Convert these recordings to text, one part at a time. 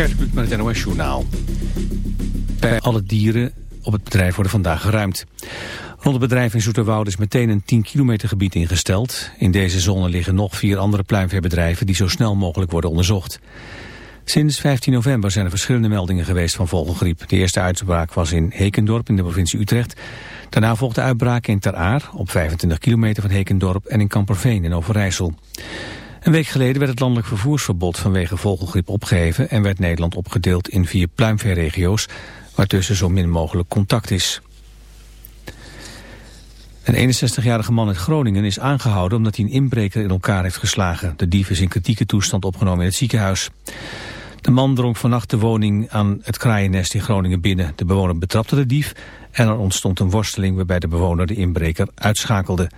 Gert met het NOS Journaal. Alle dieren op het bedrijf worden vandaag geruimd. Rond het bedrijf in Zoeterwoude is meteen een 10 kilometer gebied ingesteld. In deze zone liggen nog vier andere pluimveebedrijven die zo snel mogelijk worden onderzocht. Sinds 15 november zijn er verschillende meldingen geweest van vogelgriep. De eerste uitbraak was in Hekendorp in de provincie Utrecht. Daarna volgde uitbraak in Ter Aar, op 25 kilometer van Hekendorp... en in Kamperveen in Overijssel. Een week geleden werd het landelijk vervoersverbod vanwege vogelgriep opgeheven... en werd Nederland opgedeeld in vier pluimveeregio's... waartussen zo min mogelijk contact is. Een 61-jarige man uit Groningen is aangehouden omdat hij een inbreker in elkaar heeft geslagen. De dief is in kritieke toestand opgenomen in het ziekenhuis. De man dronk vannacht de woning aan het kraaiennest in Groningen binnen. De bewoner betrapte de dief en er ontstond een worsteling waarbij de bewoner de inbreker uitschakelde.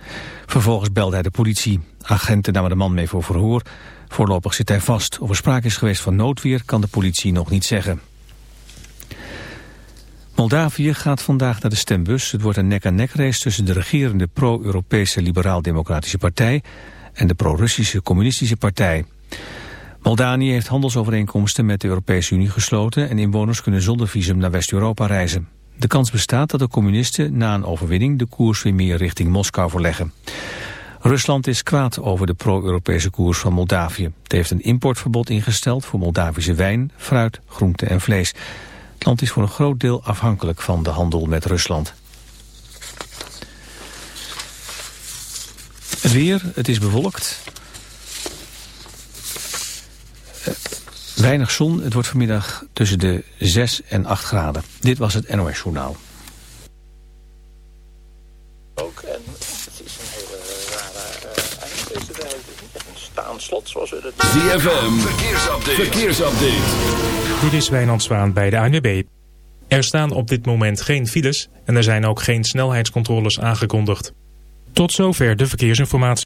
Vervolgens belde hij de politie. Agenten namen de man mee voor verhoor. Voorlopig zit hij vast. Of er sprake is geweest van noodweer kan de politie nog niet zeggen. Moldavië gaat vandaag naar de stembus. Het wordt een nek-aan-nek race tussen de regerende pro-Europese Liberaal-Democratische Partij en de pro-Russische Communistische Partij. Moldanië heeft handelsovereenkomsten met de Europese Unie gesloten en inwoners kunnen zonder visum naar West-Europa reizen. De kans bestaat dat de communisten na een overwinning de koers weer meer richting Moskou verleggen. Rusland is kwaad over de pro-Europese koers van Moldavië. Het heeft een importverbod ingesteld voor Moldavische wijn, fruit, groente en vlees. Het land is voor een groot deel afhankelijk van de handel met Rusland. Het weer, het is bewolkt. Weinig zon, het wordt vanmiddag tussen de 6 en 8 graden. Dit was het NOS Journaal. Ook, en het is een hele rare uh. Een staanslot zoals we dat ZFM, verkeersupdate. verkeersupdate. Dit is Wijnand Zwaan bij de ANWB. Er staan op dit moment geen files en er zijn ook geen snelheidscontroles aangekondigd. Tot zover de verkeersinformatie.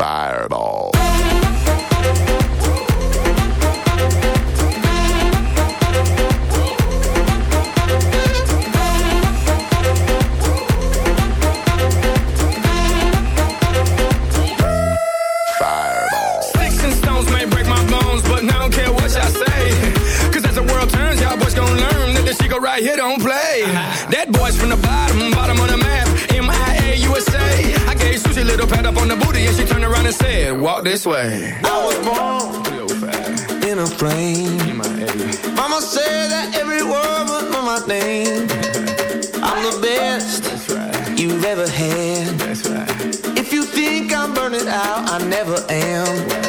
fireball. booty and she turned around and said, walk this way. I was born in a frame. Mama said that every word was my name. I'm the best that's right. you've ever had. That's Right. If you think I'm burning out, I never am.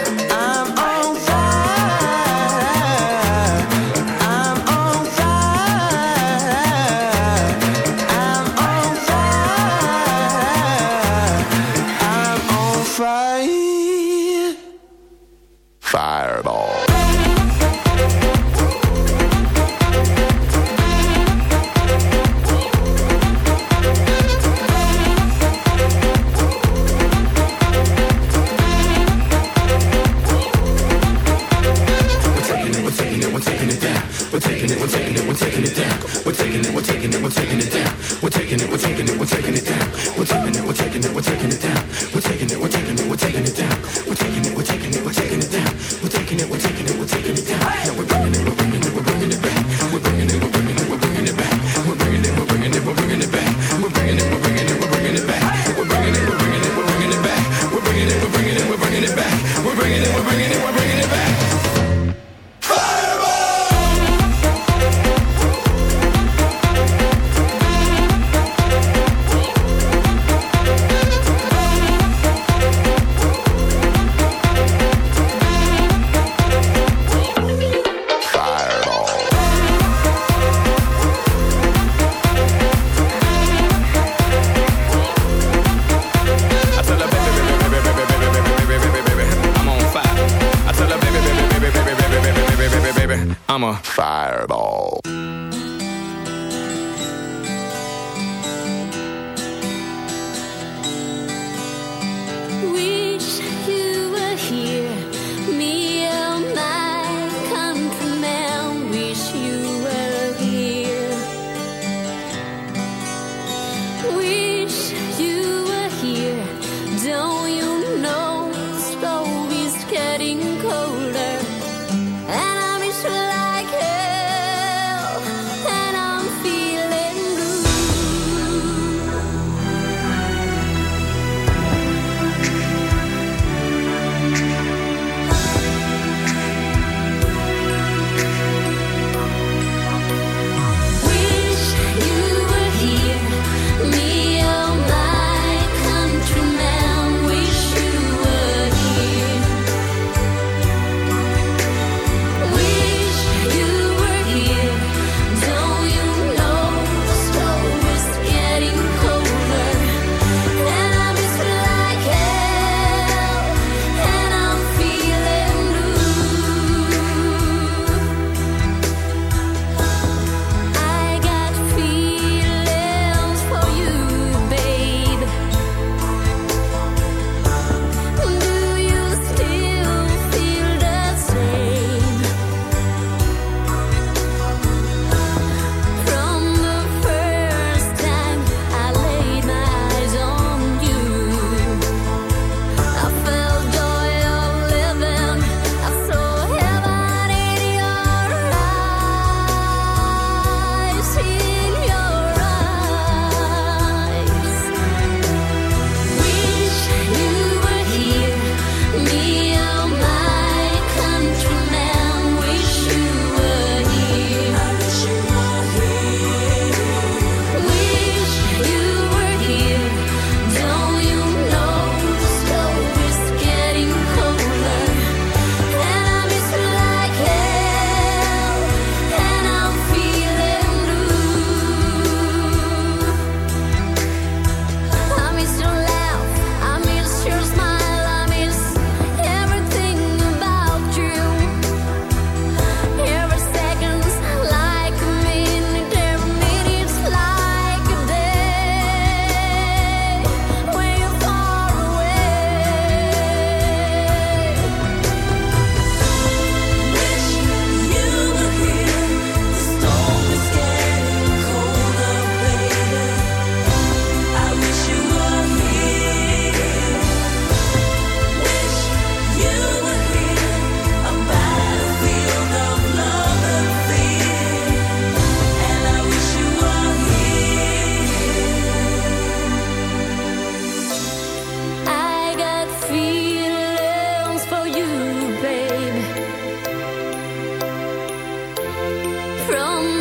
from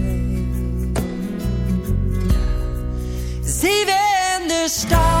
Stars,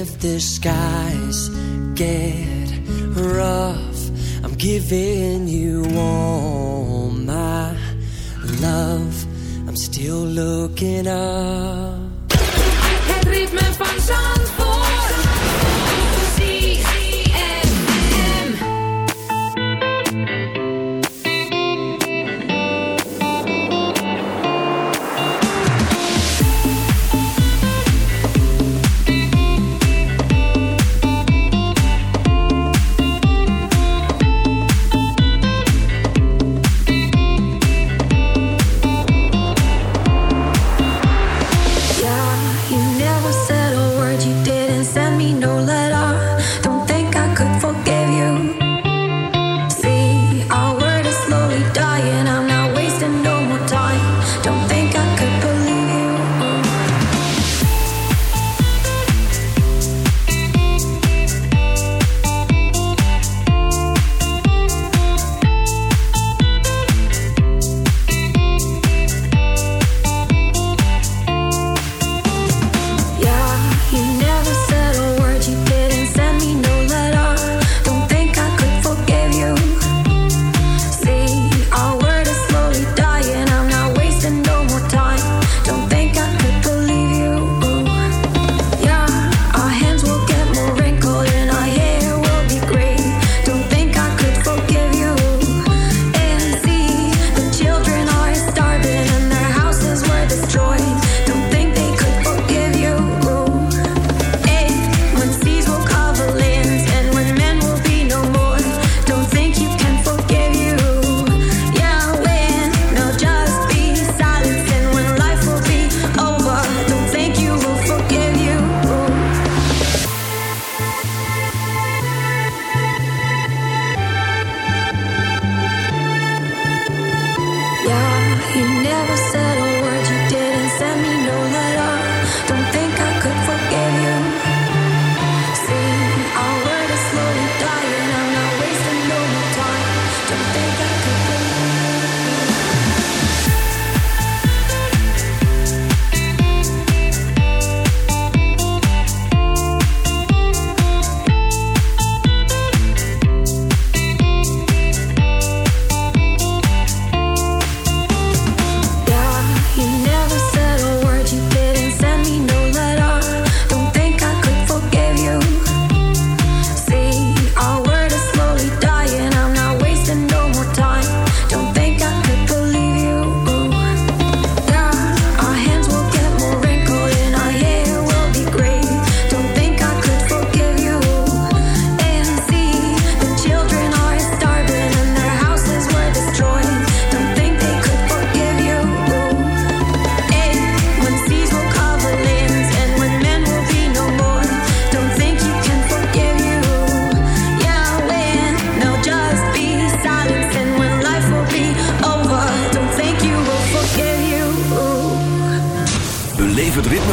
If the skies get rough. I'm giving you all my love. I'm still looking up. Het ritme van Zandvoort.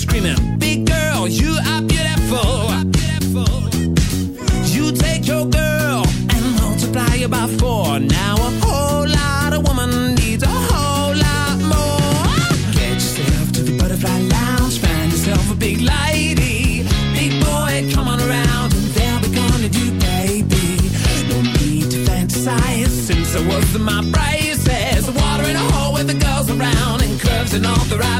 screaming, Big girl, you are beautiful. You take your girl and multiply it by four. Now a whole lot of woman needs a whole lot more. Get yourself to the butterfly lounge, find yourself a big lady. Big boy, come on around, and they'll be gonna do baby. No need to fantasize since I was in my braces. Water in a hole with the girls around and curves and all the right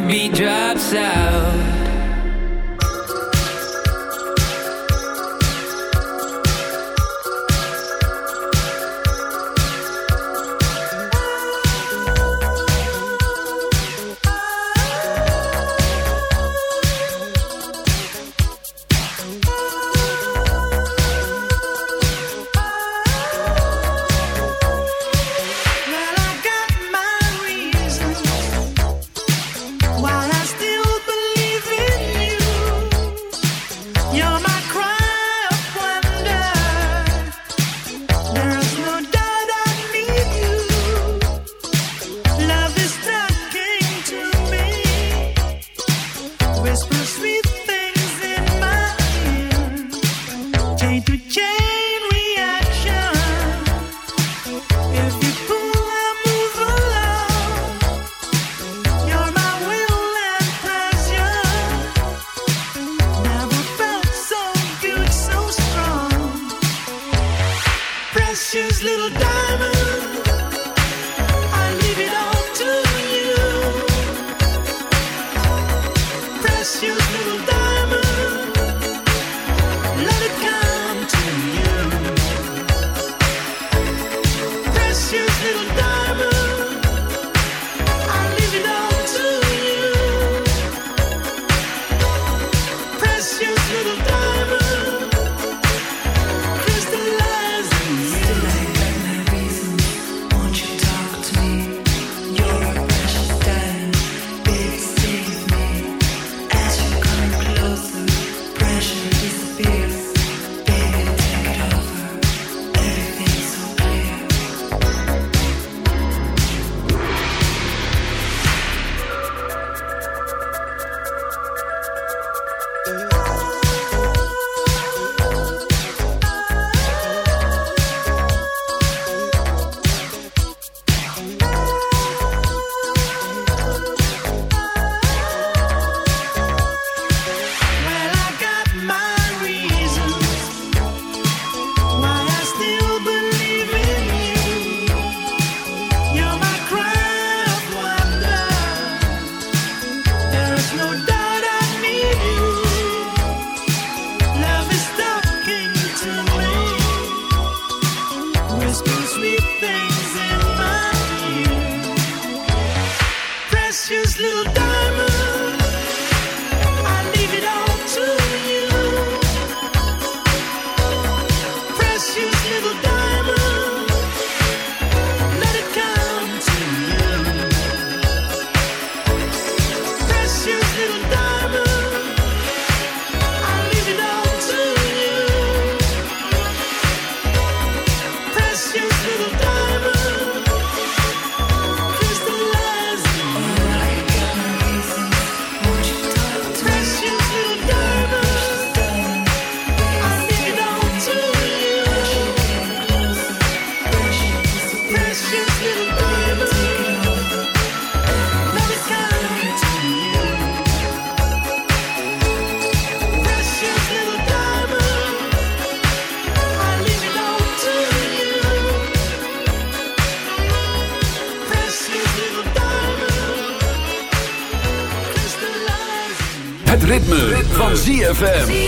be beat drops out. FM.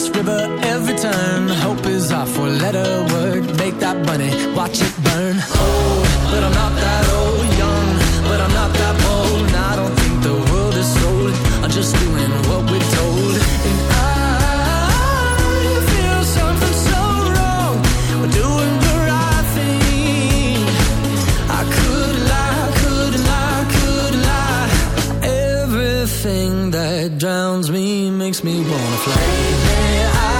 this river every time that drowns me makes me wanna fly. Baby, I